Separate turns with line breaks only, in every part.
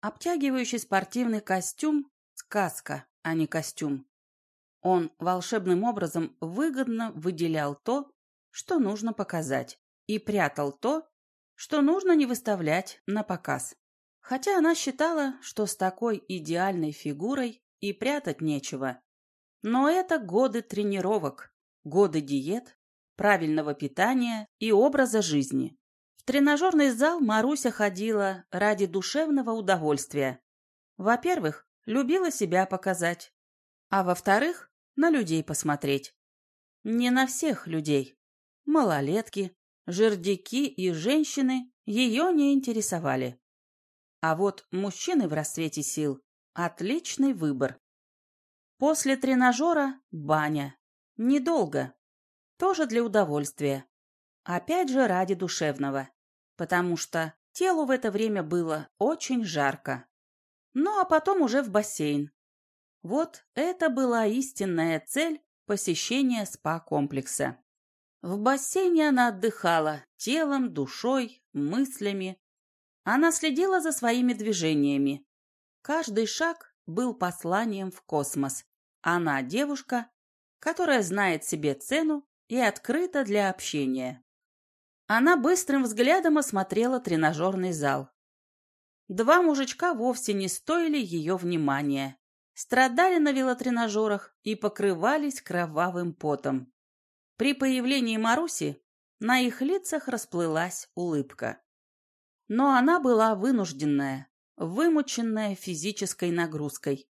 Обтягивающий спортивный костюм – сказка, а не костюм. Он волшебным образом выгодно выделял то, что нужно показать, и прятал то, что нужно не выставлять на показ. Хотя она считала, что с такой идеальной фигурой и прятать нечего. Но это годы тренировок, годы диет, правильного питания и образа жизни. В тренажерный зал Маруся ходила ради душевного удовольствия. Во-первых, любила себя показать, а во-вторых, на людей посмотреть. Не на всех людей. Малолетки, жердяки и женщины ее не интересовали. А вот мужчины в расцвете сил – отличный выбор. После тренажера – баня. Недолго. Тоже для удовольствия. Опять же ради душевного. Потому что телу в это время было очень жарко. Ну а потом уже в бассейн. Вот это была истинная цель посещения спа-комплекса. В бассейне она отдыхала телом, душой, мыслями. Она следила за своими движениями. Каждый шаг был посланием в космос. Она девушка, которая знает себе цену и открыта для общения. Она быстрым взглядом осмотрела тренажерный зал. Два мужичка вовсе не стоили ее внимания. Страдали на велотренажерах и покрывались кровавым потом. При появлении Маруси на их лицах расплылась улыбка. Но она была вынужденная, вымученная физической нагрузкой.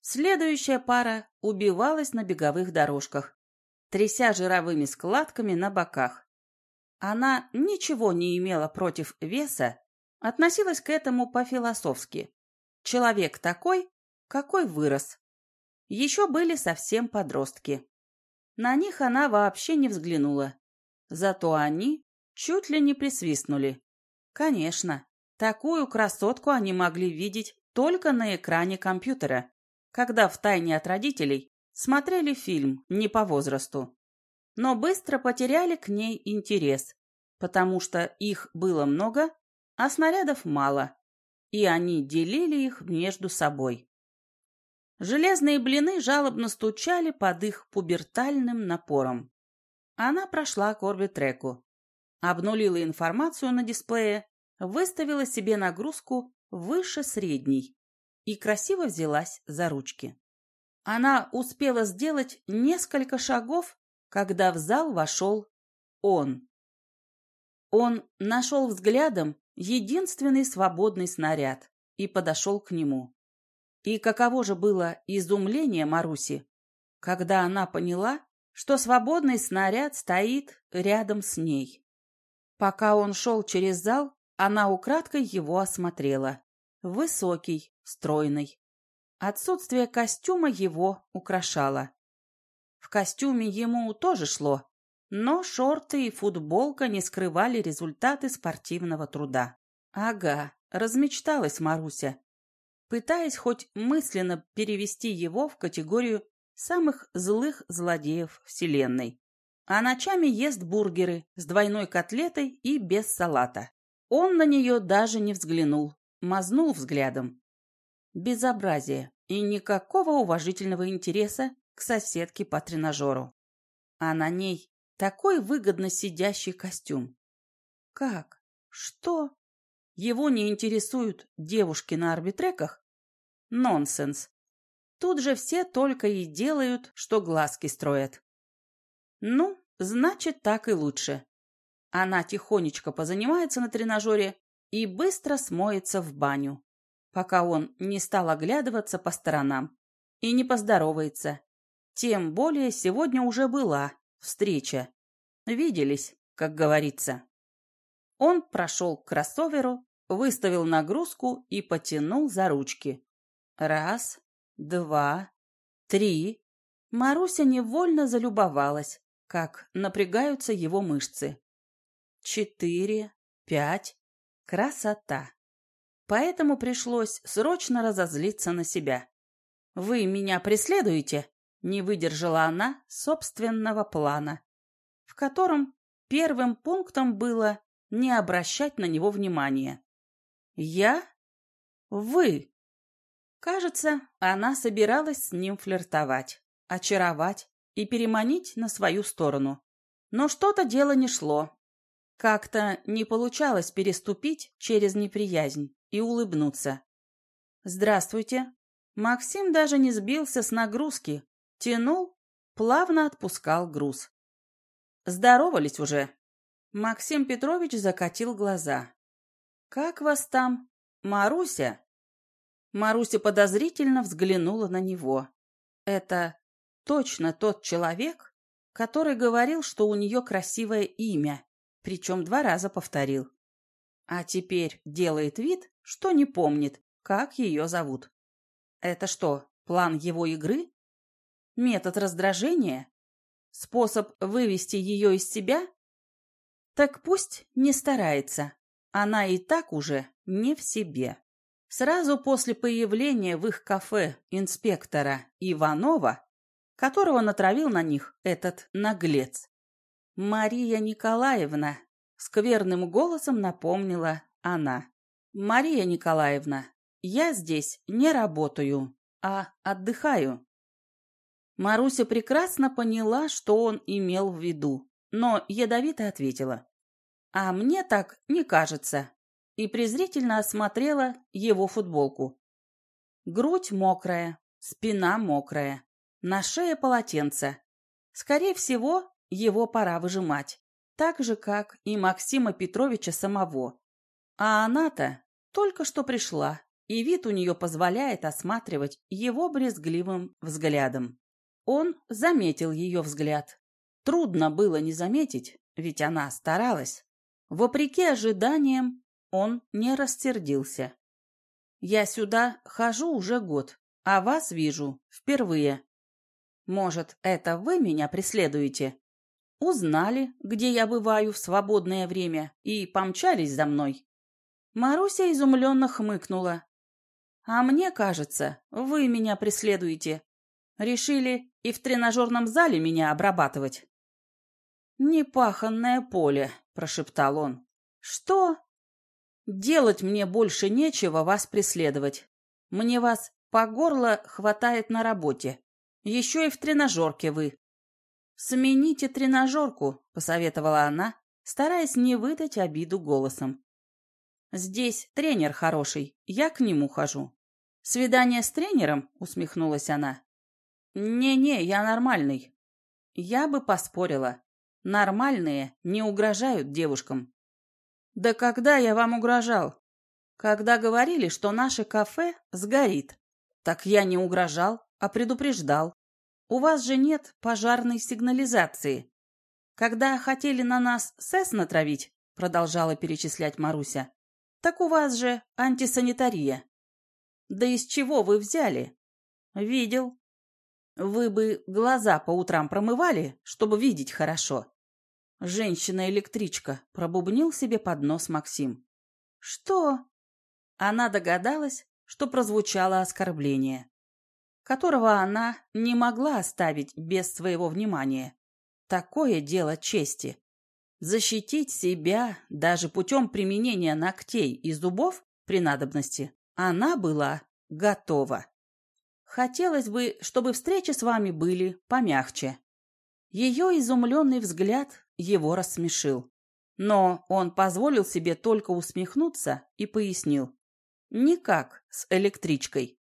Следующая пара убивалась на беговых дорожках, тряся жировыми складками на боках. Она ничего не имела против веса, относилась к этому по-философски. Человек такой, какой вырос. Еще были совсем подростки. На них она вообще не взглянула. Зато они чуть ли не присвистнули. Конечно, такую красотку они могли видеть только на экране компьютера когда втайне от родителей смотрели фильм не по возрасту. Но быстро потеряли к ней интерес, потому что их было много, а снарядов мало, и они делили их между собой. Железные блины жалобно стучали под их пубертальным напором. Она прошла к орбитреку, обнулила информацию на дисплее, выставила себе нагрузку выше средней и красиво взялась за ручки. Она успела сделать несколько шагов, когда в зал вошел он. Он нашел взглядом единственный свободный снаряд и подошел к нему. И каково же было изумление Маруси, когда она поняла, что свободный снаряд стоит рядом с ней. Пока он шел через зал, она украдкой его осмотрела. Высокий, стройный. Отсутствие костюма его украшало. В костюме ему тоже шло, но шорты и футболка не скрывали результаты спортивного труда. Ага, размечталась Маруся, пытаясь хоть мысленно перевести его в категорию самых злых злодеев Вселенной. А ночами ест бургеры с двойной котлетой и без салата. Он на нее даже не взглянул, мазнул взглядом. Безобразие и никакого уважительного интереса к соседке по тренажеру. А на ней такой выгодно сидящий костюм. Как? Что? Его не интересуют девушки на арбитреках? Нонсенс. Тут же все только и делают, что глазки строят. Ну, значит, так и лучше. Она тихонечко позанимается на тренажере и быстро смоется в баню пока он не стал оглядываться по сторонам и не поздоровается. Тем более сегодня уже была встреча. Виделись, как говорится. Он прошел к кроссоверу, выставил нагрузку и потянул за ручки. Раз, два, три. Маруся невольно залюбовалась, как напрягаются его мышцы. Четыре, пять. Красота поэтому пришлось срочно разозлиться на себя. «Вы меня преследуете?» — не выдержала она собственного плана, в котором первым пунктом было не обращать на него внимания. «Я? Вы. Кажется, она собиралась с ним флиртовать, очаровать и переманить на свою сторону. Но что-то дело не шло. Как-то не получалось переступить через неприязнь и улыбнуться. «Здравствуйте». Максим даже не сбился с нагрузки, тянул, плавно отпускал груз. «Здоровались уже». Максим Петрович закатил глаза. «Как вас там? Маруся?» Маруся подозрительно взглянула на него. «Это точно тот человек, который говорил, что у нее красивое имя, причем два раза повторил. А теперь делает вид, что не помнит, как ее зовут. Это что, план его игры? Метод раздражения? Способ вывести ее из себя? Так пусть не старается. Она и так уже не в себе. Сразу после появления в их кафе инспектора Иванова, которого натравил на них этот наглец, Мария Николаевна скверным голосом напомнила она. Мария Николаевна, я здесь не работаю, а отдыхаю. Маруся прекрасно поняла, что он имел в виду, но ядовито ответила. А мне так не кажется и презрительно осмотрела его футболку. Грудь мокрая, спина мокрая, на шее полотенце. Скорее всего, его пора выжимать, так же, как и Максима Петровича самого. А она-то только что пришла, и вид у нее позволяет осматривать его брезгливым взглядом. Он заметил ее взгляд. Трудно было не заметить, ведь она старалась. Вопреки ожиданиям, он не растердился. «Я сюда хожу уже год, а вас вижу впервые. Может, это вы меня преследуете? Узнали, где я бываю в свободное время, и помчались за мной?» Маруся изумленно хмыкнула. «А мне кажется, вы меня преследуете. Решили и в тренажерном зале меня обрабатывать?» «Непаханное поле», — прошептал он. «Что?» «Делать мне больше нечего вас преследовать. Мне вас по горло хватает на работе. Еще и в тренажерке вы». «Смените тренажерку», — посоветовала она, стараясь не выдать обиду голосом. «Здесь тренер хороший, я к нему хожу». «Свидание с тренером?» — усмехнулась она. «Не-не, я нормальный». Я бы поспорила. Нормальные не угрожают девушкам. Да когда я вам угрожал? Когда говорили, что наше кафе сгорит. Так я не угрожал, а предупреждал. У вас же нет пожарной сигнализации. Когда хотели на нас СЭС натравить, продолжала перечислять Маруся, так у вас же антисанитария. Да из чего вы взяли? Видел. Вы бы глаза по утрам промывали, чтобы видеть хорошо. Женщина-электричка, пробубнил себе под нос Максим. Что? Она догадалась, что прозвучало оскорбление, которого она не могла оставить без своего внимания. Такое дело чести. Защитить себя даже путем применения ногтей и зубов при надобности она была готова. Хотелось бы, чтобы встречи с вами были помягче. Ее изумленный взгляд его рассмешил. Но он позволил себе только усмехнуться и пояснил. Никак с электричкой.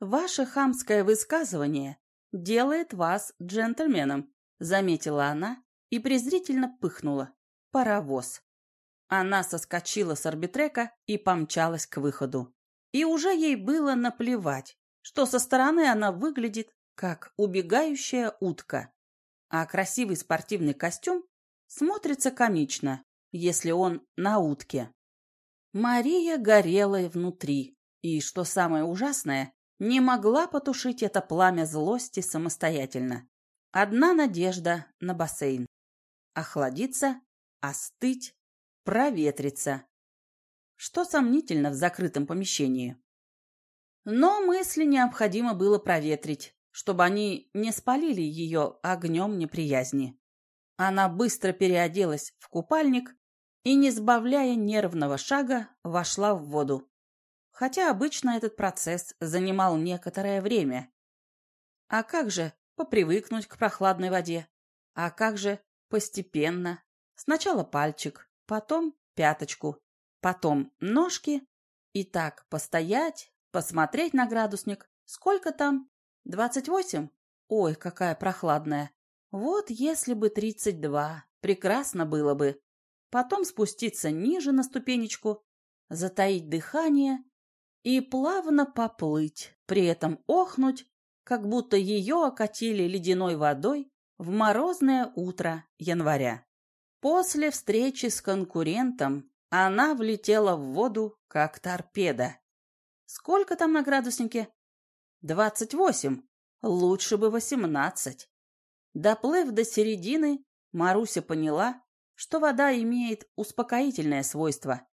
Ваше хамское высказывание делает вас джентльменом, заметила она и презрительно пыхнула. Паровоз. Она соскочила с арбитрека и помчалась к выходу. И уже ей было наплевать, что со стороны она выглядит как убегающая утка, а красивый спортивный костюм смотрится комично, если он на утке. Мария горела внутри, и, что самое ужасное, не могла потушить это пламя злости самостоятельно. Одна надежда на бассейн. Охладиться, остыть, проветриться. Что сомнительно в закрытом помещении. Но мысли необходимо было проветрить, чтобы они не спалили ее огнем неприязни. Она быстро переоделась в купальник и, не сбавляя нервного шага, вошла в воду. хотя обычно этот процесс занимал некоторое время. А как же попривыкнуть к прохладной воде? А как же постепенно? Сначала пальчик, потом пяточку, потом ножки. И так постоять, посмотреть на градусник. Сколько там? Двадцать восемь? Ой, какая прохладная. Вот если бы тридцать два, прекрасно было бы. Потом спуститься ниже на ступенечку, затаить дыхание и плавно поплыть, при этом охнуть, как будто ее окатили ледяной водой в морозное утро января. После встречи с конкурентом она влетела в воду, как торпеда. Сколько там на градуснике? Двадцать восемь. Лучше бы восемнадцать. Доплыв до середины, Маруся поняла, что вода имеет успокоительное свойство.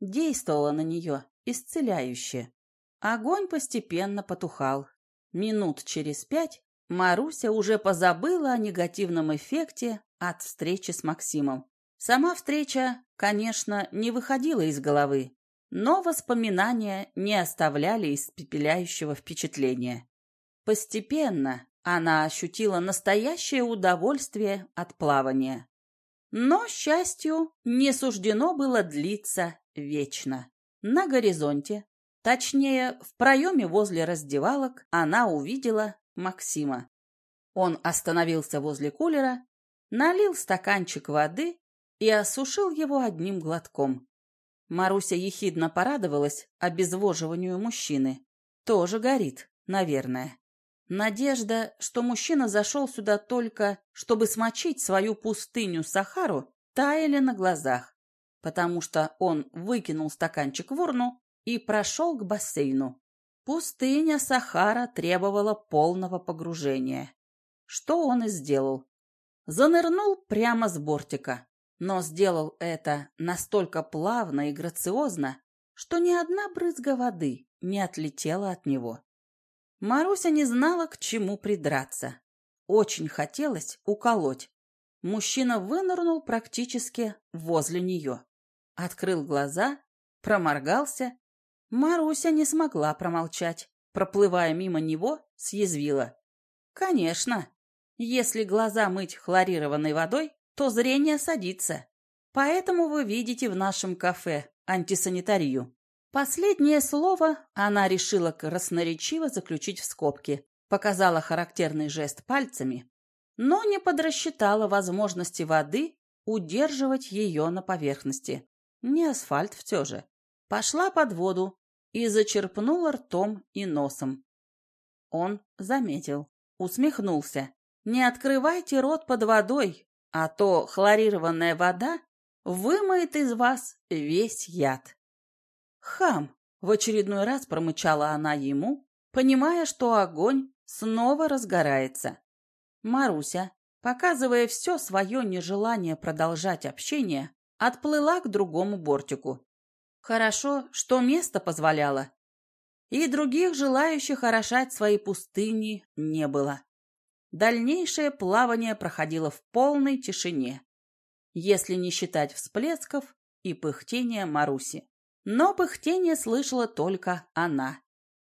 Действовала на нее исцеляюще. Огонь постепенно потухал. Минут через пять Маруся уже позабыла о негативном эффекте от встречи с Максимом. Сама встреча, конечно, не выходила из головы, но воспоминания не оставляли испепеляющего впечатления. Постепенно она ощутила настоящее удовольствие от плавания. Но счастью не суждено было длиться вечно. На горизонте, точнее, в проеме возле раздевалок, она увидела Максима. Он остановился возле кулера, налил стаканчик воды и осушил его одним глотком. Маруся ехидно порадовалась обезвоживанию мужчины. Тоже горит, наверное. Надежда, что мужчина зашел сюда только, чтобы смочить свою пустыню Сахару, таяли на глазах, потому что он выкинул стаканчик в урну и прошел к бассейну. Пустыня Сахара требовала полного погружения. Что он и сделал. Занырнул прямо с бортика, но сделал это настолько плавно и грациозно, что ни одна брызга воды не отлетела от него. Маруся не знала, к чему придраться. Очень хотелось уколоть. Мужчина вынырнул практически возле нее. Открыл глаза, проморгался. Маруся не смогла промолчать. Проплывая мимо него, съязвила. «Конечно. Если глаза мыть хлорированной водой, то зрение садится. Поэтому вы видите в нашем кафе антисанитарию. Последнее слово она решила красноречиво заключить в скобки, показала характерный жест пальцами, но не подрасчитала возможности воды удерживать ее на поверхности. Не асфальт все же. Пошла под воду и зачерпнула ртом и носом. Он заметил, усмехнулся. «Не открывайте рот под водой, а то хлорированная вода вымоет из вас весь яд». «Хам!» — в очередной раз промычала она ему, понимая, что огонь снова разгорается. Маруся, показывая все свое нежелание продолжать общение, отплыла к другому бортику. Хорошо, что место позволяло. И других желающих орошать свои пустыни не было. Дальнейшее плавание проходило в полной тишине, если не считать всплесков и пыхтения Маруси. Но пыхтение слышала только она,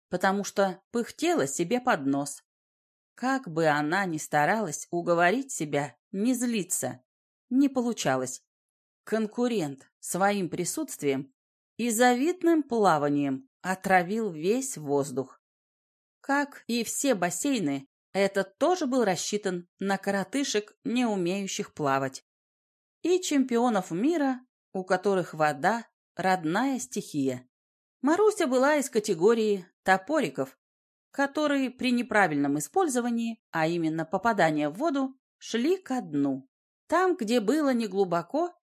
потому что пыхтела себе под нос. Как бы она ни старалась уговорить себя не злиться, не получалось. Конкурент своим присутствием и завидным плаванием отравил весь воздух. Как и все бассейны, этот тоже был рассчитан на коротышек, не умеющих плавать, и чемпионов мира, у которых вода родная стихия. Маруся была из категории топориков, которые при неправильном использовании, а именно попадание в воду, шли ко дну. Там, где было неглубоко,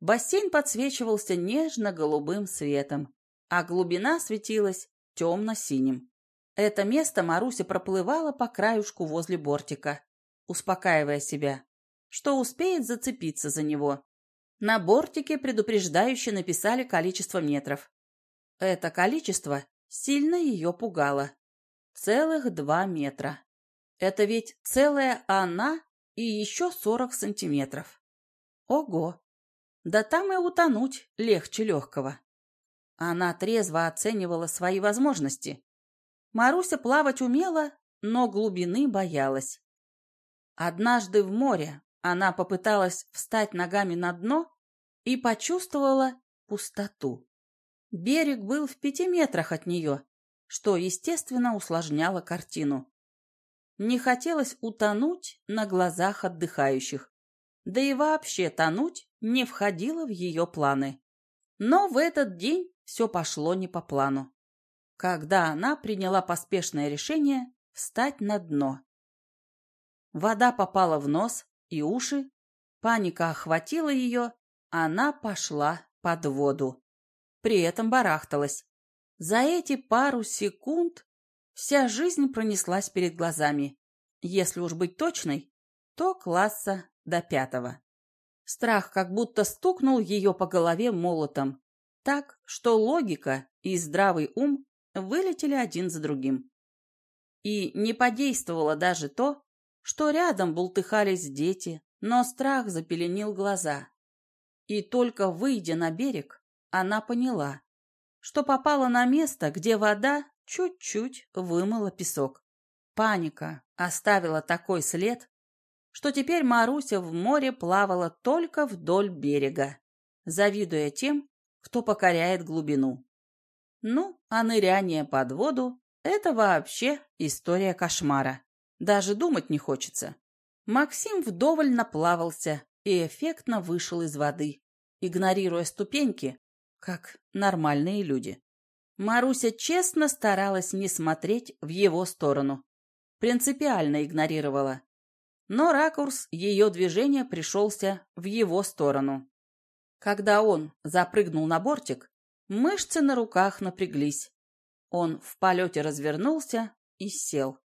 бассейн подсвечивался нежно-голубым светом, а глубина светилась темно-синим. Это место Маруся проплывала по краюшку возле бортика, успокаивая себя, что успеет зацепиться за него. На бортике предупреждающе написали количество метров. Это количество сильно ее пугало. Целых два метра. Это ведь целая она и еще сорок сантиметров. Ого! Да там и утонуть легче легкого. Она трезво оценивала свои возможности. Маруся плавать умела, но глубины боялась. Однажды в море она попыталась встать ногами на дно и почувствовала пустоту. Берег был в пяти метрах от нее, что, естественно, усложняло картину. Не хотелось утонуть на глазах отдыхающих, да и вообще тонуть не входило в ее планы. Но в этот день все пошло не по плану, когда она приняла поспешное решение встать на дно. Вода попала в нос и уши, паника охватила ее, она пошла под воду. При этом барахталась. За эти пару секунд вся жизнь пронеслась перед глазами. Если уж быть точной, то класса до пятого. Страх как будто стукнул ее по голове молотом, так, что логика и здравый ум вылетели один за другим. И не подействовало даже то, что рядом бултыхались дети, но страх запеленил глаза. И только выйдя на берег, она поняла, что попала на место, где вода чуть-чуть вымыла песок. Паника оставила такой след, что теперь Маруся в море плавала только вдоль берега, завидуя тем, кто покоряет глубину. Ну, а ныряние под воду это вообще история кошмара. Даже думать не хочется. Максим вдоволь наплавался и эффектно вышел из воды, игнорируя ступеньки, как нормальные люди. Маруся честно старалась не смотреть в его сторону. Принципиально игнорировала. Но ракурс ее движения пришелся в его сторону. Когда он запрыгнул на бортик, мышцы на руках напряглись. Он в полете развернулся и сел.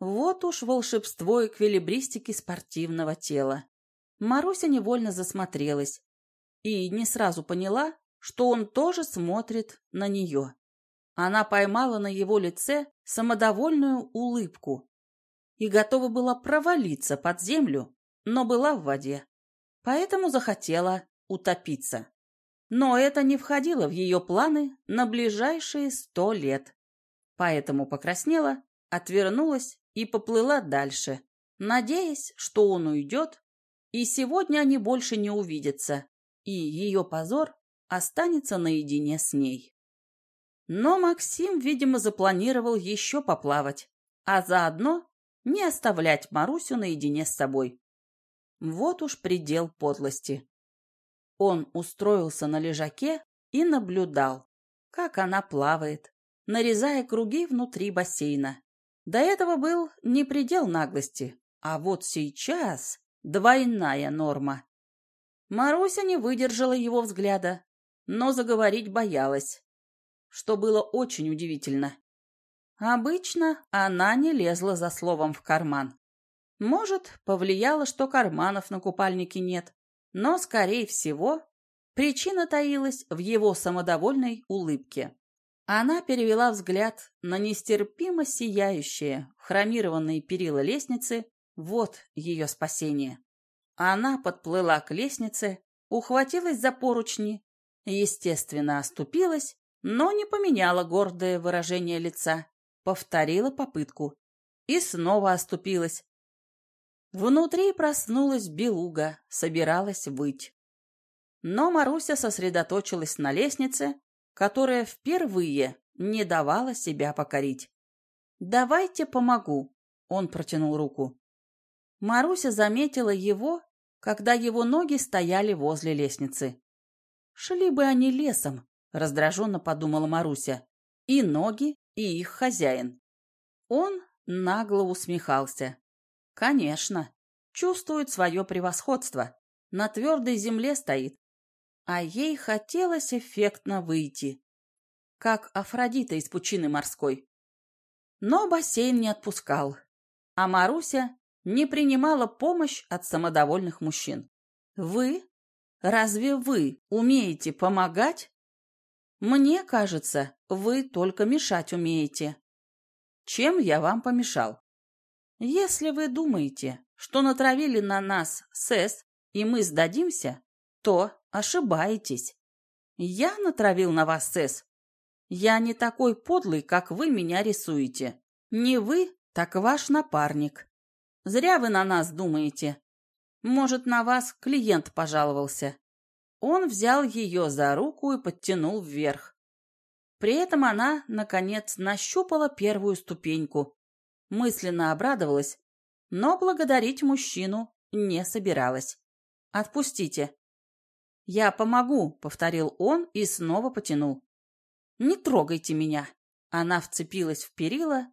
Вот уж волшебство эквилибристики спортивного тела. Маруся невольно засмотрелась и не сразу поняла, что он тоже смотрит на нее. Она поймала на его лице самодовольную улыбку и готова была провалиться под землю, но была в воде. Поэтому захотела утопиться. Но это не входило в ее планы на ближайшие сто лет. Поэтому покраснела, отвернулась и поплыла дальше, надеясь, что он уйдет, и сегодня они больше не увидятся, и ее позор останется наедине с ней. Но Максим, видимо, запланировал еще поплавать, а заодно не оставлять Марусю наедине с собой. Вот уж предел подлости. Он устроился на лежаке и наблюдал, как она плавает, нарезая круги внутри бассейна. До этого был не предел наглости, а вот сейчас двойная норма. Маруся не выдержала его взгляда, но заговорить боялась, что было очень удивительно. Обычно она не лезла за словом в карман. Может, повлияло, что карманов на купальнике нет, но, скорее всего, причина таилась в его самодовольной улыбке. Она перевела взгляд на нестерпимо сияющие, хромированные перила лестницы. Вот ее спасение. Она подплыла к лестнице, ухватилась за поручни, естественно, оступилась, но не поменяла гордое выражение лица, повторила попытку и снова оступилась, Внутри проснулась белуга, собиралась выть. Но Маруся сосредоточилась на лестнице, которая впервые не давала себя покорить. «Давайте помогу», — он протянул руку. Маруся заметила его, когда его ноги стояли возле лестницы. «Шли бы они лесом», — раздраженно подумала Маруся. «И ноги, и их хозяин». Он нагло усмехался. Конечно, чувствует свое превосходство. На твердой земле стоит. А ей хотелось эффектно выйти. Как Афродита из пучины морской. Но бассейн не отпускал. А Маруся не принимала помощь от самодовольных мужчин. Вы? Разве вы умеете помогать? Мне кажется, вы только мешать умеете. Чем я вам помешал? Если вы думаете, что натравили на нас СЭС, и мы сдадимся, то ошибаетесь. Я натравил на вас СЭС. Я не такой подлый, как вы меня рисуете. Не вы, так ваш напарник. Зря вы на нас думаете. Может, на вас клиент пожаловался. Он взял ее за руку и подтянул вверх. При этом она, наконец, нащупала первую ступеньку. Мысленно обрадовалась, но благодарить мужчину не собиралась. «Отпустите». «Я помогу», — повторил он и снова потянул. «Не трогайте меня». Она вцепилась в перила,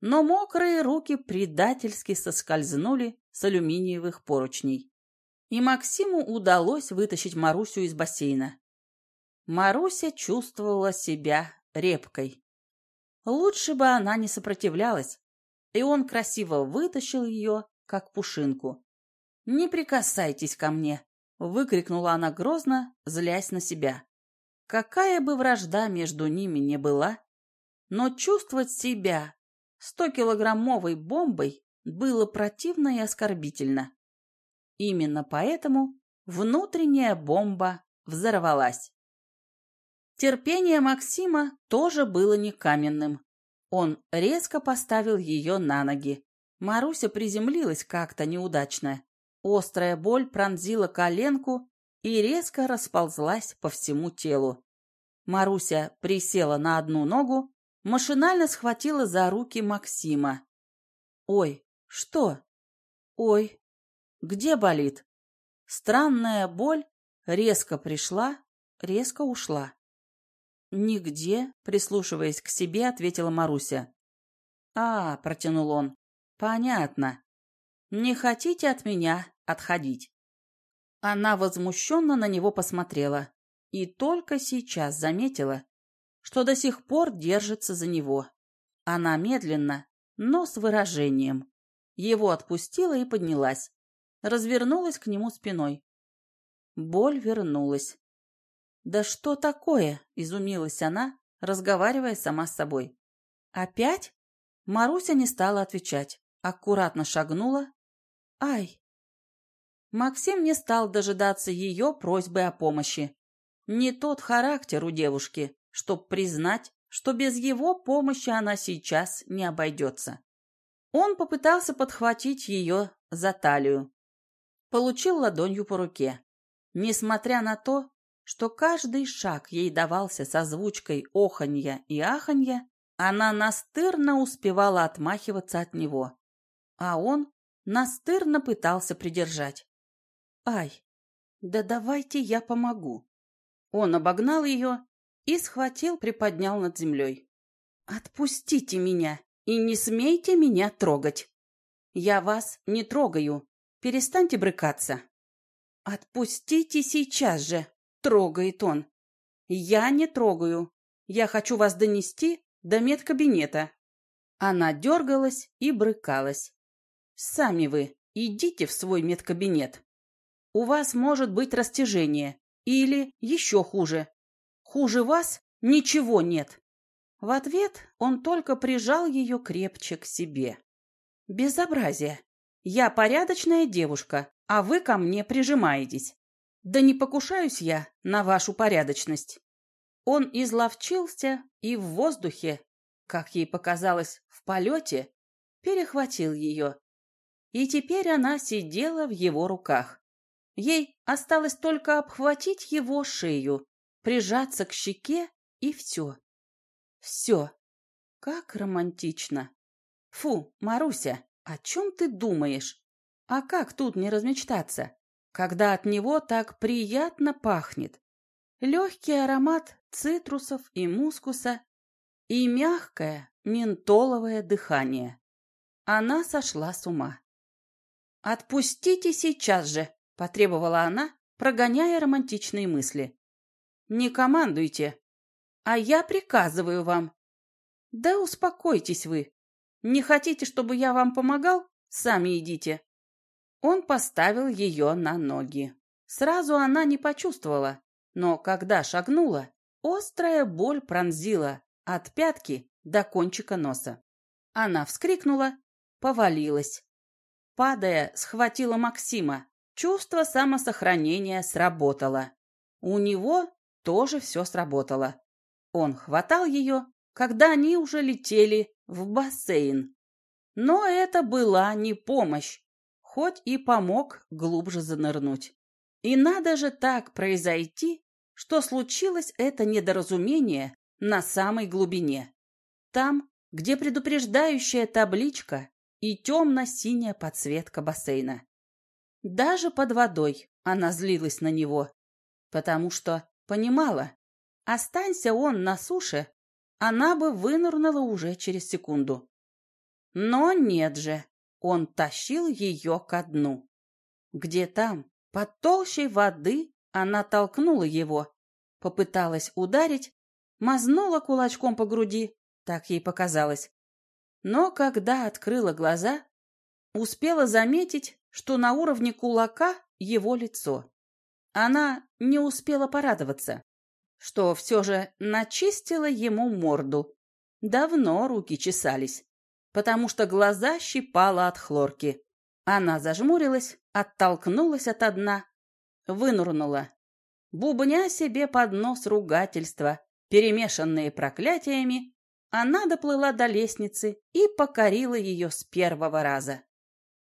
но мокрые руки предательски соскользнули с алюминиевых поручней. И Максиму удалось вытащить Марусю из бассейна. Маруся чувствовала себя репкой. Лучше бы она не сопротивлялась, и он красиво вытащил ее, как пушинку. «Не прикасайтесь ко мне!» — выкрикнула она грозно, злясь на себя. Какая бы вражда между ними не была, но чувствовать себя стокилограммовой бомбой было противно и оскорбительно. Именно поэтому внутренняя бомба взорвалась. Терпение Максима тоже было не каменным. Он резко поставил ее на ноги. Маруся приземлилась как-то неудачно. Острая боль пронзила коленку и резко расползлась по всему телу. Маруся присела на одну ногу, машинально схватила за руки Максима. «Ой, что? Ой, где болит?» Странная боль резко пришла, резко ушла. «Нигде», — прислушиваясь к себе, ответила Маруся. «А», — протянул он, — «понятно. Не хотите от меня отходить?» Она возмущенно на него посмотрела и только сейчас заметила, что до сих пор держится за него. Она медленно, но с выражением. Его отпустила и поднялась. Развернулась к нему спиной. Боль вернулась. «Да что такое?» — изумилась она, разговаривая сама с собой. «Опять?» Маруся не стала отвечать. Аккуратно шагнула. «Ай!» Максим не стал дожидаться ее просьбы о помощи. Не тот характер у девушки, чтоб признать, что без его помощи она сейчас не обойдется. Он попытался подхватить ее за талию. Получил ладонью по руке. Несмотря на то, что каждый шаг ей давался со звучкой оханья и аханья, она настырно успевала отмахиваться от него. А он настырно пытался придержать. Ай, да давайте я помогу. Он обогнал ее и схватил, приподнял над землей. Отпустите меня и не смейте меня трогать. Я вас не трогаю. Перестаньте брыкаться. Отпустите сейчас же, трогает он. Я не трогаю. Я хочу вас донести до медкабинета. Она дергалась и брыкалась. Сами вы идите в свой медкабинет у вас может быть растяжение. Или, еще хуже, хуже вас ничего нет. В ответ он только прижал ее крепче к себе. Безобразие. Я порядочная девушка, а вы ко мне прижимаетесь. Да не покушаюсь я на вашу порядочность. Он изловчился и в воздухе, как ей показалось, в полете, перехватил ее. И теперь она сидела в его руках. Ей осталось только обхватить его шею, прижаться к щеке и все. Все. Как романтично. Фу, Маруся, о чем ты думаешь? А как тут не размечтаться, когда от него так приятно пахнет? Легкий аромат цитрусов и мускуса и мягкое ментоловое дыхание. Она сошла с ума. «Отпустите сейчас же!» — потребовала она, прогоняя романтичные мысли. «Не командуйте, а я приказываю вам». «Да успокойтесь вы. Не хотите, чтобы я вам помогал? Сами идите». Он поставил ее на ноги. Сразу она не почувствовала, но когда шагнула, острая боль пронзила от пятки до кончика носа. Она вскрикнула, повалилась. Падая, схватила Максима, Чувство самосохранения сработало. У него тоже все сработало. Он хватал ее, когда они уже летели в бассейн. Но это была не помощь, хоть и помог глубже занырнуть. И надо же так произойти, что случилось это недоразумение на самой глубине. Там, где предупреждающая табличка и темно-синяя подсветка бассейна. Даже под водой она злилась на него, потому что понимала, останься он на суше, она бы вынырнула уже через секунду. Но нет же, он тащил ее ко дну. Где там, под толщей воды, она толкнула его, попыталась ударить, мазнула кулачком по груди, так ей показалось. Но когда открыла глаза, успела заметить, что на уровне кулака его лицо. Она не успела порадоваться что все же начистила ему морду. Давно руки чесались, потому что глаза щипала от хлорки. Она зажмурилась, оттолкнулась от дна, вынурнула, бубня себе под нос ругательства, перемешанные проклятиями, она доплыла до лестницы и покорила ее с первого раза.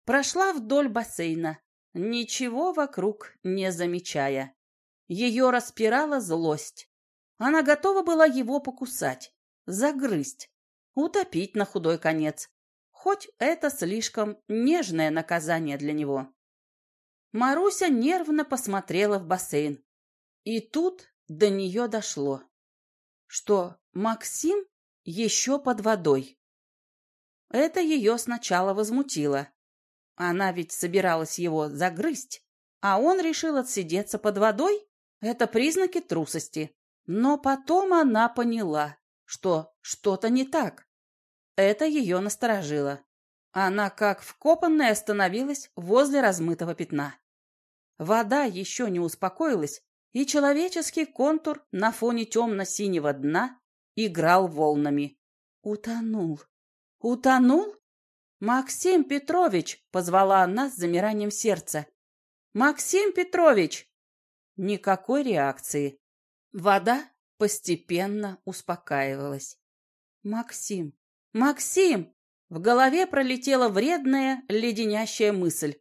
Прошла вдоль бассейна, ничего вокруг не замечая. Ее распирала злость. Она готова была его покусать, загрызть, утопить на худой конец, хоть это слишком нежное наказание для него. Маруся нервно посмотрела в бассейн. И тут до нее дошло, что Максим еще под водой. Это ее сначала возмутило. Она ведь собиралась его загрызть, а он решил отсидеться под водой это признаки трусости. Но потом она поняла, что что-то не так. Это ее насторожило. Она, как вкопанная, остановилась возле размытого пятна. Вода еще не успокоилась, и человеческий контур на фоне темно-синего дна играл волнами. Утонул. Утонул? «Максим Петрович!» — позвала она с замиранием сердца. «Максим Петрович!» Никакой реакции. Вода постепенно успокаивалась. «Максим! Максим!» В голове пролетела вредная, леденящая мысль.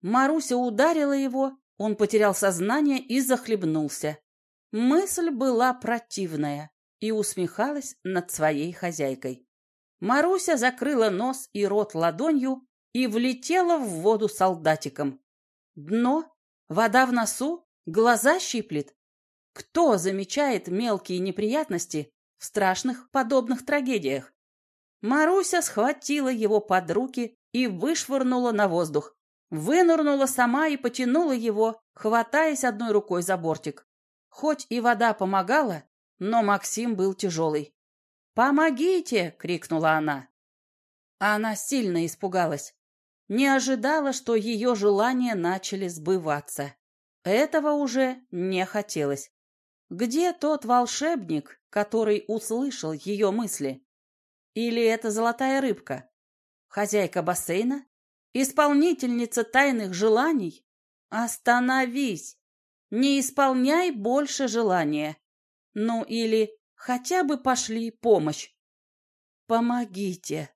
Маруся ударила его, он потерял сознание и захлебнулся. Мысль была противная и усмехалась над своей хозяйкой. Маруся закрыла нос и рот ладонью и влетела в воду солдатиком. Дно, вода в носу, Глаза щиплет. Кто замечает мелкие неприятности в страшных подобных трагедиях? Маруся схватила его под руки и вышвырнула на воздух. Вынырнула сама и потянула его, хватаясь одной рукой за бортик. Хоть и вода помогала, но Максим был тяжелый. «Помогите!» — крикнула она. Она сильно испугалась. Не ожидала, что ее желания начали сбываться. Этого уже не хотелось. Где тот волшебник, который услышал ее мысли? Или это золотая рыбка? Хозяйка бассейна? Исполнительница тайных желаний? Остановись! Не исполняй больше желания. Ну или хотя бы пошли помощь. Помогите!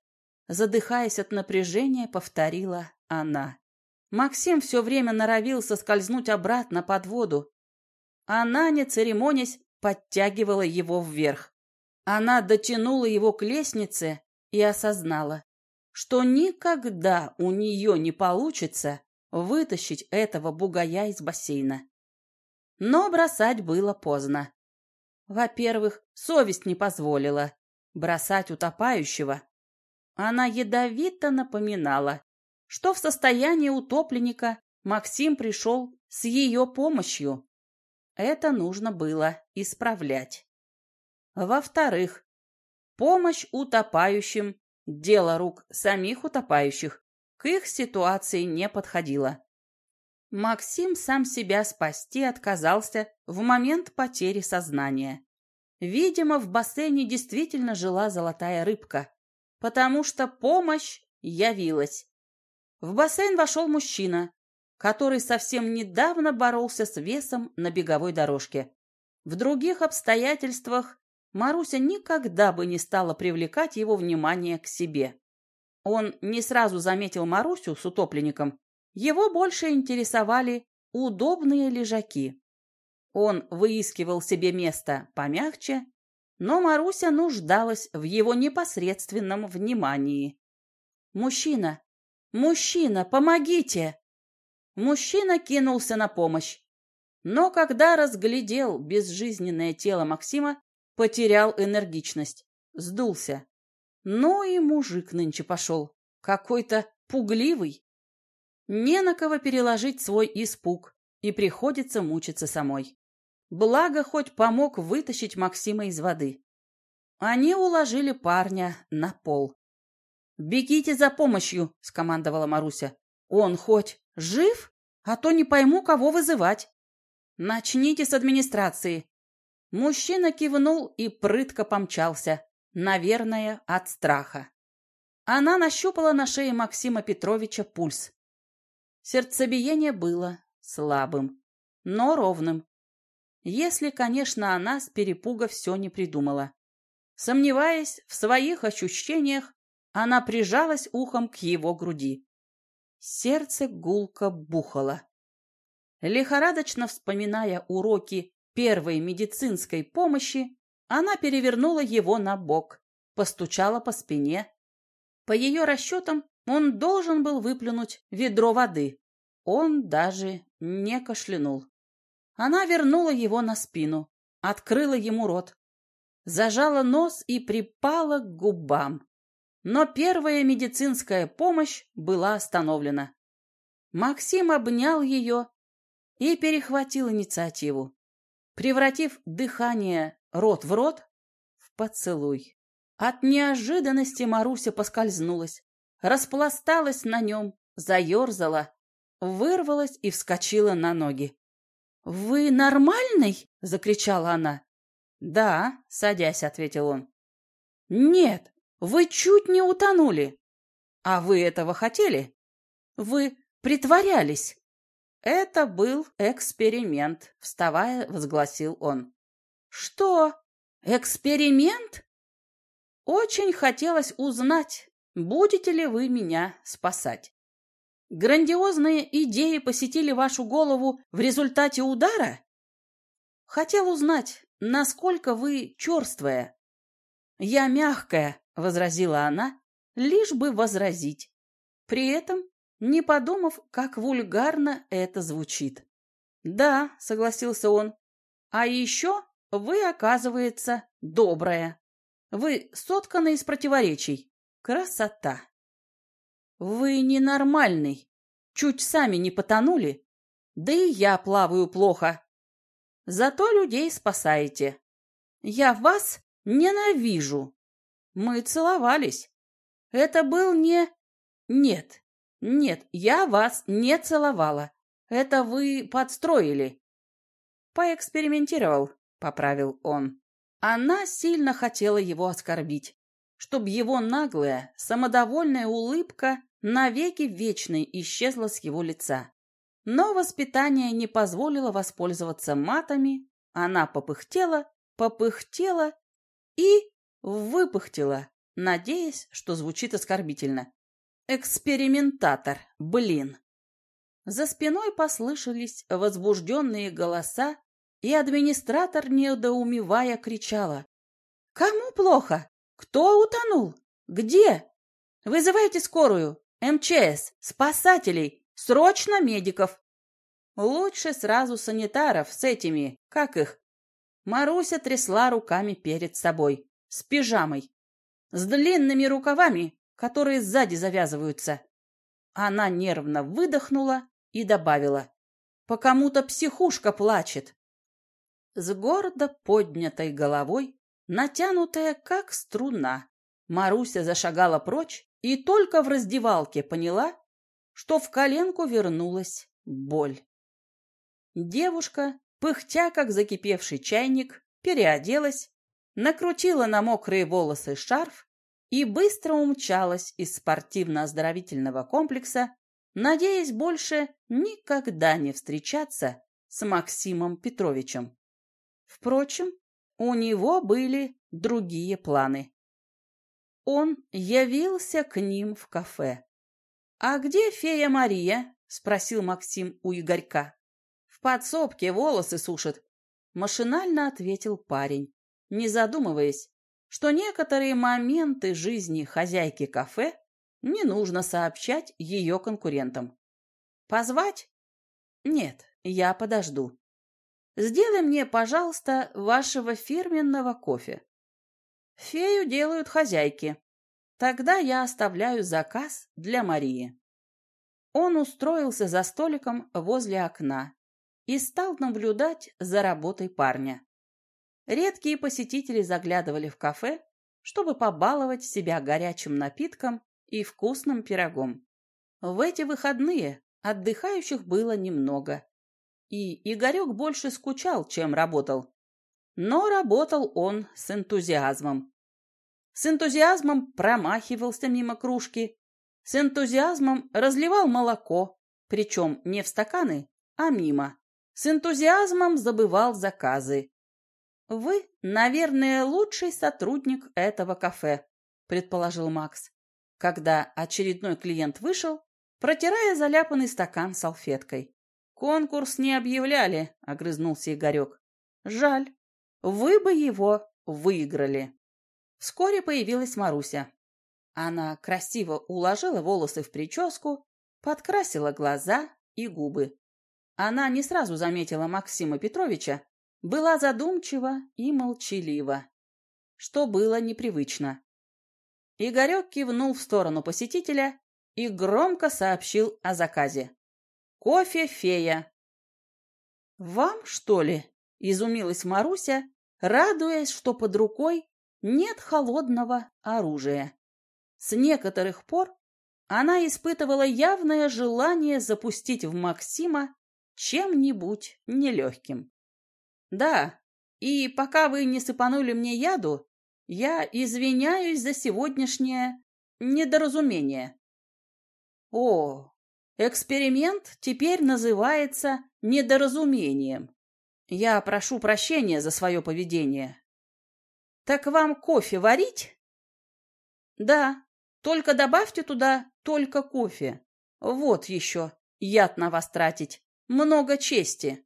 Задыхаясь от напряжения, повторила она. Максим все время норовил соскользнуть обратно под воду. Она, не церемонясь, подтягивала его вверх. Она дотянула его к лестнице и осознала, что никогда у нее не получится вытащить этого бугая из бассейна. Но бросать было поздно. Во-первых, совесть не позволила бросать утопающего. Она ядовито напоминала, что в состоянии утопленника Максим пришел с ее помощью. Это нужно было исправлять. Во-вторых, помощь утопающим – дело рук самих утопающих, к их ситуации не подходило. Максим сам себя спасти отказался в момент потери сознания. Видимо, в бассейне действительно жила золотая рыбка, потому что помощь явилась. В бассейн вошел мужчина, который совсем недавно боролся с весом на беговой дорожке. В других обстоятельствах Маруся никогда бы не стала привлекать его внимание к себе. Он не сразу заметил Марусю с утопленником. Его больше интересовали удобные лежаки. Он выискивал себе место помягче, но Маруся нуждалась в его непосредственном внимании. «Мужчина! Мужчина, помогите!» Мужчина кинулся на помощь. Но когда разглядел безжизненное тело Максима, потерял энергичность, сдулся. Ну и мужик нынче пошел, какой-то пугливый. Не на кого переложить свой испуг, и приходится мучиться самой. Благо, хоть помог вытащить Максима из воды. Они уложили парня на пол. «Бегите за помощью!» — скомандовала Маруся. «Он хоть жив? А то не пойму, кого вызывать». «Начните с администрации». Мужчина кивнул и прытко помчался, наверное, от страха. Она нащупала на шее Максима Петровича пульс. Сердцебиение было слабым, но ровным. Если, конечно, она с перепуга все не придумала. Сомневаясь в своих ощущениях, она прижалась ухом к его груди. Сердце гулко бухало. Лихорадочно вспоминая уроки первой медицинской помощи, она перевернула его на бок, постучала по спине. По ее расчетам, он должен был выплюнуть ведро воды. Он даже не кашлянул. Она вернула его на спину, открыла ему рот, зажала нос и припала к губам. Но первая медицинская помощь была остановлена. Максим обнял ее и перехватил инициативу, превратив дыхание рот в рот в поцелуй. От неожиданности Маруся поскользнулась, распласталась на нем, заерзала, вырвалась и вскочила на ноги. «Вы нормальный?» — закричала она. «Да», — садясь, ответил он. «Нет, вы чуть не утонули. А вы этого хотели? Вы притворялись. Это был эксперимент, вставая, возгласил он. Что? Эксперимент? Очень хотелось узнать, будете ли вы меня спасать. Грандиозные идеи посетили вашу голову в результате удара? Хотел узнать, насколько вы черствая. Я мягкая, возразила она, лишь бы возразить. При этом не подумав, как вульгарно это звучит. «Да», — согласился он, — «а еще вы, оказывается, добрая. Вы сотканы из противоречий. Красота!» «Вы ненормальный. Чуть сами не потонули. Да и я плаваю плохо. Зато людей спасаете. Я вас ненавижу. Мы целовались. Это был не... Нет, «Нет, я вас не целовала. Это вы подстроили». «Поэкспериментировал», — поправил он. Она сильно хотела его оскорбить, чтобы его наглая, самодовольная улыбка навеки вечной исчезла с его лица. Но воспитание не позволило воспользоваться матами, она попыхтела, попыхтела и выпыхтела, надеясь, что звучит оскорбительно. Экспериментатор, блин. За спиной послышались возбужденные голоса, и администратор, недоумевая, кричала. «Кому плохо? Кто утонул? Где? Вызывайте скорую, МЧС, спасателей, срочно медиков!» Лучше сразу санитаров с этими, как их. Маруся трясла руками перед собой, с пижамой, с длинными рукавами которые сзади завязываются. Она нервно выдохнула и добавила. По кому-то психушка плачет. С гордо поднятой головой, натянутая как струна, Маруся зашагала прочь и только в раздевалке поняла, что в коленку вернулась боль. Девушка, пыхтя как закипевший чайник, переоделась, накрутила на мокрые волосы шарф и быстро умчалась из спортивно-оздоровительного комплекса, надеясь больше никогда не встречаться с Максимом Петровичем. Впрочем, у него были другие планы. Он явился к ним в кафе. «А где фея Мария?» — спросил Максим у Игорька. «В подсобке волосы сушит», — машинально ответил парень, не задумываясь, что некоторые моменты жизни хозяйки кафе не нужно сообщать ее конкурентам. «Позвать?» «Нет, я подожду. Сделай мне, пожалуйста, вашего фирменного кофе. Фею делают хозяйки. Тогда я оставляю заказ для Марии. Он устроился за столиком возле окна и стал наблюдать за работой парня. Редкие посетители заглядывали в кафе, чтобы побаловать себя горячим напитком и вкусным пирогом. В эти выходные отдыхающих было немного, и Игорек больше скучал, чем работал. Но работал он с энтузиазмом. С энтузиазмом промахивался мимо кружки, с энтузиазмом разливал молоко, причем не в стаканы, а мимо. С энтузиазмом забывал заказы. «Вы, наверное, лучший сотрудник этого кафе», – предположил Макс, когда очередной клиент вышел, протирая заляпанный стакан салфеткой. «Конкурс не объявляли», — огрызнулся Игорек. «Жаль. Вы бы его выиграли». Вскоре появилась Маруся. Она красиво уложила волосы в прическу, подкрасила глаза и губы. Она не сразу заметила Максима Петровича, была задумчива и молчалива, что было непривычно. Игорек кивнул в сторону посетителя и громко сообщил о заказе. Кофе фея. Вам, что ли? Изумилась Маруся, радуясь, что под рукой нет холодного оружия. С некоторых пор она испытывала явное желание запустить в Максима чем-нибудь нелегким. Да, и пока вы не сыпанули мне яду, я извиняюсь за сегодняшнее недоразумение. О, Эксперимент теперь называется недоразумением. Я прошу прощения за свое поведение. Так вам кофе варить? Да, только добавьте туда только кофе. Вот еще, яд на вас тратить. Много чести.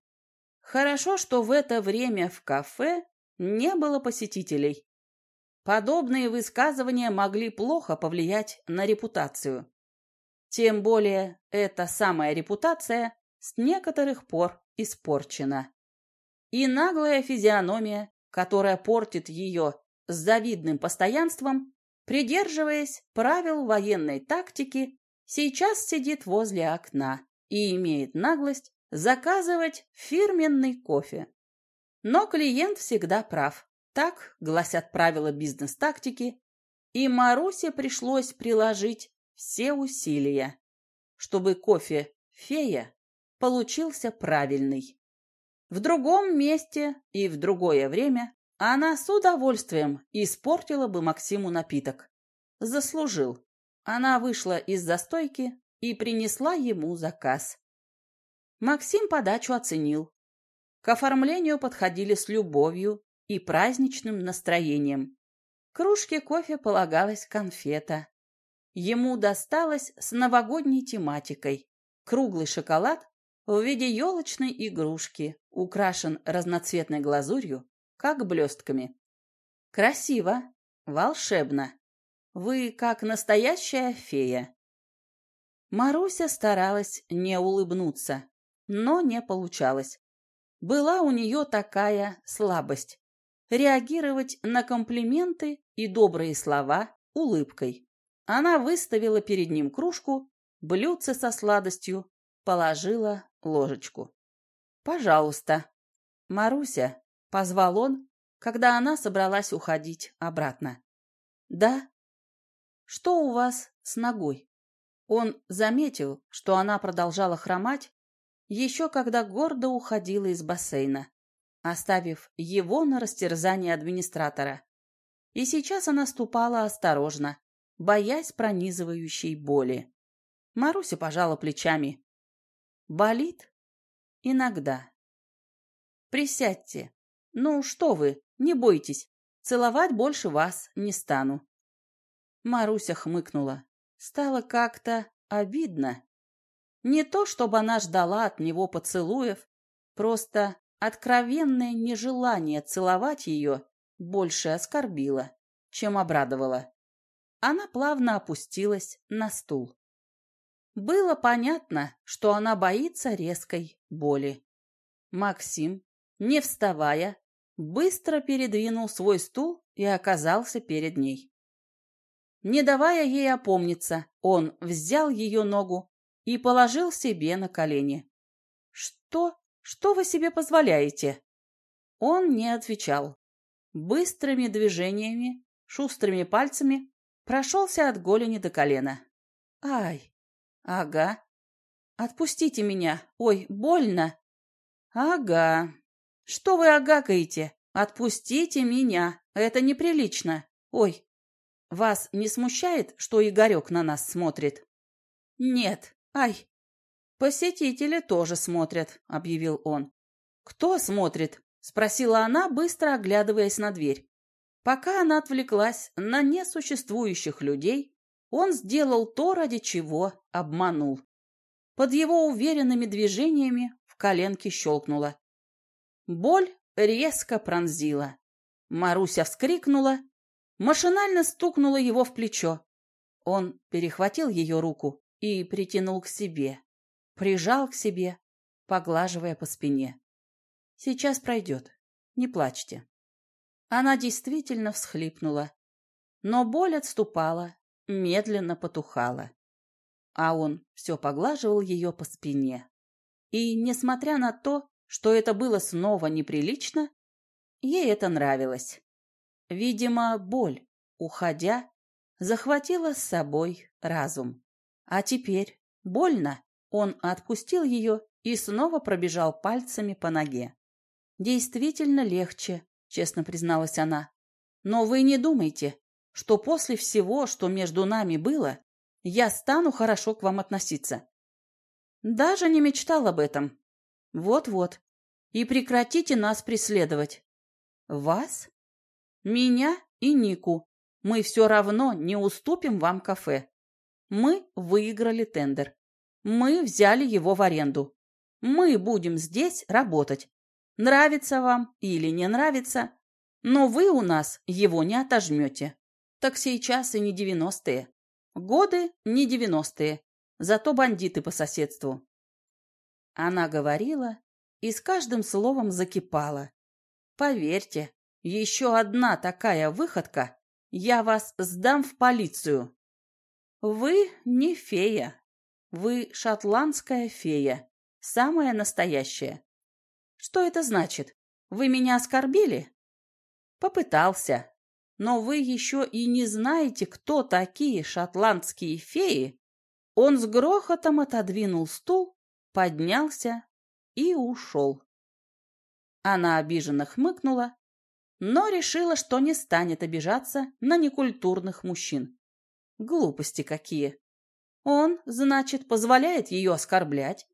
Хорошо, что в это время в кафе не было посетителей. Подобные высказывания могли плохо повлиять на репутацию. Тем более эта самая репутация с некоторых пор испорчена. И наглая физиономия, которая портит ее с завидным постоянством, придерживаясь правил военной тактики, сейчас сидит возле окна и имеет наглость заказывать фирменный кофе. Но клиент всегда прав. Так гласят правила бизнес-тактики, и Марусе пришлось приложить все усилия, чтобы кофе «Фея» получился правильный. В другом месте и в другое время она с удовольствием испортила бы Максиму напиток. Заслужил. Она вышла из застойки и принесла ему заказ. Максим подачу оценил. К оформлению подходили с любовью и праздничным настроением. Кружке кофе полагалась конфета. Ему досталось с новогодней тематикой. Круглый шоколад в виде елочной игрушки, украшен разноцветной глазурью, как блестками. Красиво, волшебно. Вы как настоящая фея. Маруся старалась не улыбнуться, но не получалось. Была у нее такая слабость – реагировать на комплименты и добрые слова улыбкой. Она выставила перед ним кружку, блюдце со сладостью, положила ложечку. «Пожалуйста». «Маруся», — позвал он, когда она собралась уходить обратно. «Да». «Что у вас с ногой?» Он заметил, что она продолжала хромать, еще когда гордо уходила из бассейна, оставив его на растерзание администратора. И сейчас она ступала осторожно, боясь пронизывающей боли. Маруся пожала плечами. «Болит? Иногда. Присядьте, Ну, что вы, не бойтесь, целовать больше вас не стану. Маруся хмыкнула. Стало как-то обидно. Не то, чтобы она ждала от него поцелуев, просто откровенное нежелание целовать ее больше оскорбило, чем обрадовало. Она плавно опустилась на стул. Было понятно, что она боится резкой боли. Максим, не вставая, быстро передвинул свой стул и оказался перед ней. Не давая ей опомниться, он взял ее ногу и положил себе на колени. «Что? Что вы себе позволяете?» Он не отвечал. Быстрыми движениями, шустрыми пальцами прошелся от голени до колена. «Ай! Ага! Отпустите меня! Ой, больно!» «Ага! Что вы агакаете? Отпустите меня! Это неприлично! Ой! Вас не смущает, что Игорек на нас смотрит?» «Нет! Ай!» «Посетители тоже смотрят», — объявил он. «Кто смотрит?» — спросила она, быстро оглядываясь на дверь. Пока она отвлеклась на несуществующих людей, он сделал то, ради чего обманул. Под его уверенными движениями в коленке щелкнуло. Боль резко пронзила. Маруся вскрикнула, машинально стукнула его в плечо. Он перехватил ее руку и притянул к себе, прижал к себе, поглаживая по спине. «Сейчас пройдет. Не плачьте». Она действительно всхлипнула, но боль отступала, медленно потухала. А он все поглаживал ее по спине. И, несмотря на то, что это было снова неприлично, ей это нравилось. Видимо, боль, уходя, захватила с собой разум. А теперь больно. Он отпустил ее и снова пробежал пальцами по ноге. «Действительно легче», — честно призналась она. «Но вы не думайте, что после всего, что между нами было, я стану хорошо к вам относиться. Даже не мечтал об этом. Вот-вот. И прекратите нас преследовать. Вас? Меня и Нику. Мы все равно не уступим вам кафе. Мы выиграли тендер. Мы взяли его в аренду. Мы будем здесь работать. Нравится вам или не нравится, но вы у нас его не отожмете. Так сейчас и не девяностые. Годы не девяностые, зато бандиты по соседству. Она говорила и с каждым словом закипала. Поверьте, еще одна такая выходка, я вас сдам в полицию. Вы не фея. Вы шотландская фея. Самая настоящая. Что это значит? Вы меня оскорбили? Попытался. Но вы еще и не знаете, кто такие шотландские феи. Он с грохотом отодвинул стул, поднялся и ушел. Она обиженно хмыкнула, но решила, что не станет обижаться на некультурных мужчин. Глупости какие. Он, значит, позволяет ее оскорблять,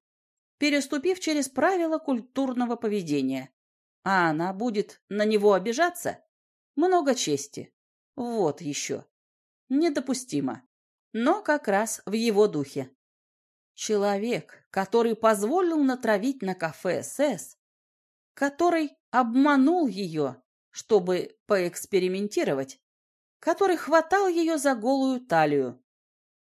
переступив через правила культурного поведения. А она будет на него обижаться? Много чести. Вот еще. Недопустимо. Но как раз в его духе. Человек, который позволил натравить на кафе СС, который обманул ее, чтобы поэкспериментировать, который хватал ее за голую талию,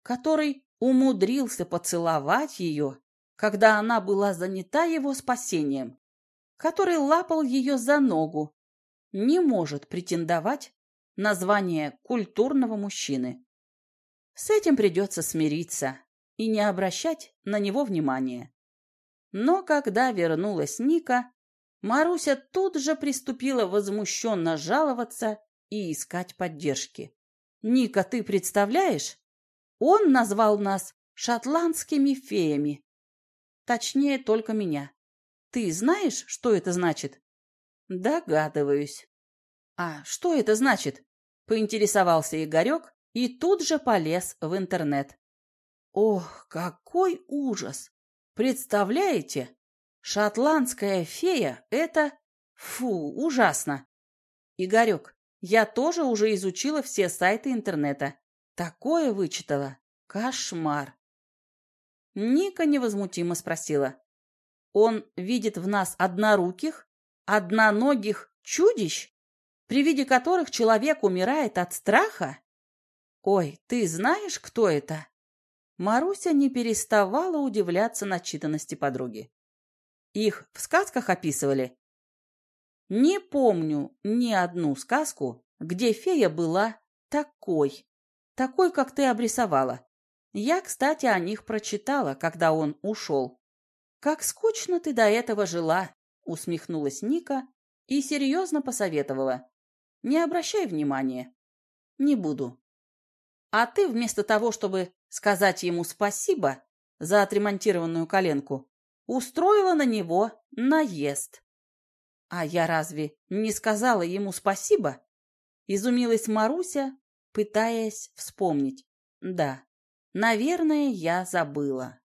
который умудрился поцеловать ее, когда она была занята его спасением, который лапал ее за ногу, не может претендовать на звание культурного мужчины. С этим придется смириться и не обращать на него внимания. Но когда вернулась Ника, Маруся тут же приступила возмущенно жаловаться и искать поддержки. «Ника, ты представляешь? Он назвал нас шотландскими феями. Точнее, только меня. Ты знаешь, что это значит?» «Догадываюсь». «А что это значит?» — поинтересовался Игорек и тут же полез в интернет. «Ох, какой ужас! Представляете? Шотландская фея — это Фу, ужасно. Игорек, я тоже уже изучила все сайты интернета. Такое вычитала. Кошмар. Ника невозмутимо спросила. Он видит в нас одноруких, одноногих чудищ, при виде которых человек умирает от страха? Ой, ты знаешь, кто это? Маруся не переставала удивляться начитанности подруги. Их в сказках описывали? Не помню ни одну сказку, где фея была такой, такой, как ты обрисовала. Я, кстати, о них прочитала, когда он ушел. «Как скучно ты до этого жила!» — усмехнулась Ника и серьезно посоветовала. «Не обращай внимания. Не буду. А ты вместо того, чтобы сказать ему спасибо за отремонтированную коленку, устроила на него наезд». «А я разве не сказала ему спасибо?» Изумилась Маруся, пытаясь вспомнить. «Да, Наверное, я забыла.